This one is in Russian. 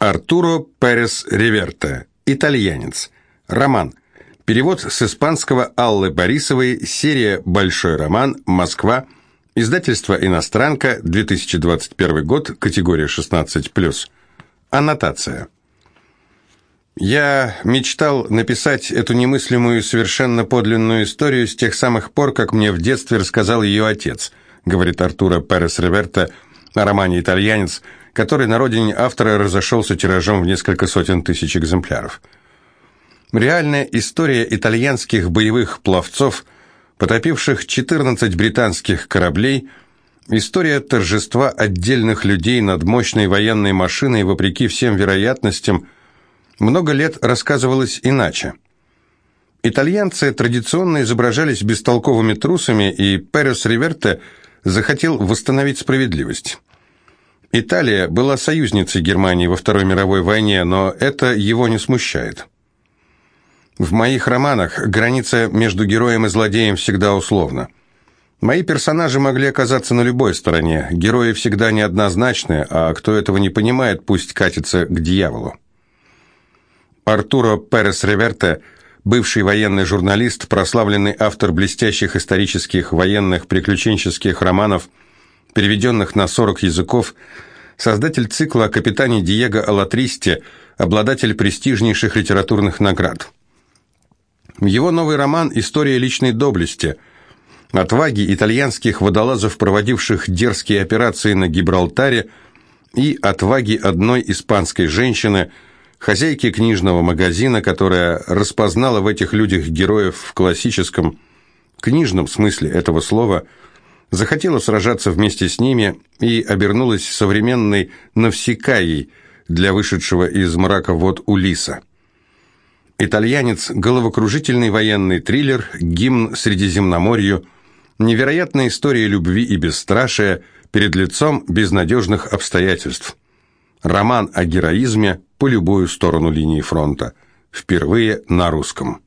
Артуро Перес Риверте. Итальянец. Роман. Перевод с испанского Аллы Борисовой. Серия «Большой роман. Москва». Издательство «Иностранка», 2021 год, категория 16+. Аннотация. Я мечтал написать эту немыслимую, совершенно подлинную историю с тех самых пор, как мне в детстве рассказал ее отец, говорит Артуро Перес Реверта о романе «Итальянец», который на родине автора разошелся тиражом в несколько сотен тысяч экземпляров. Реальная история итальянских боевых пловцов, потопивших 14 британских кораблей, история торжества отдельных людей над мощной военной машиной вопреки всем вероятностям, много лет рассказывалась иначе. Итальянцы традиционно изображались бестолковыми трусами, и Перес Риверте захотел восстановить справедливость. Италия была союзницей Германии во Второй мировой войне, но это его не смущает. В моих романах граница между героем и злодеем всегда условна. Мои персонажи могли оказаться на любой стороне, герои всегда неоднозначны, а кто этого не понимает, пусть катится к дьяволу. Артуро Перес Реверте, бывший военный журналист, прославленный автор блестящих исторических военных приключенческих романов – переведенных на 40 языков, создатель цикла о капитане Диего Алатристе, обладатель престижнейших литературных наград. Его новый роман «История личной доблести», отваги итальянских водолазов, проводивших дерзкие операции на Гибралтаре, и отваги одной испанской женщины, хозяйки книжного магазина, которая распознала в этих людях героев в классическом, книжном смысле этого слова – захотела сражаться вместе с ними и обернулась современной Навсекаей для вышедшего из мрака вод Улиса. Итальянец – головокружительный военный триллер, гимн Средиземноморью, невероятная история любви и бесстрашия перед лицом безнадежных обстоятельств. Роман о героизме по любую сторону линии фронта. Впервые на русском.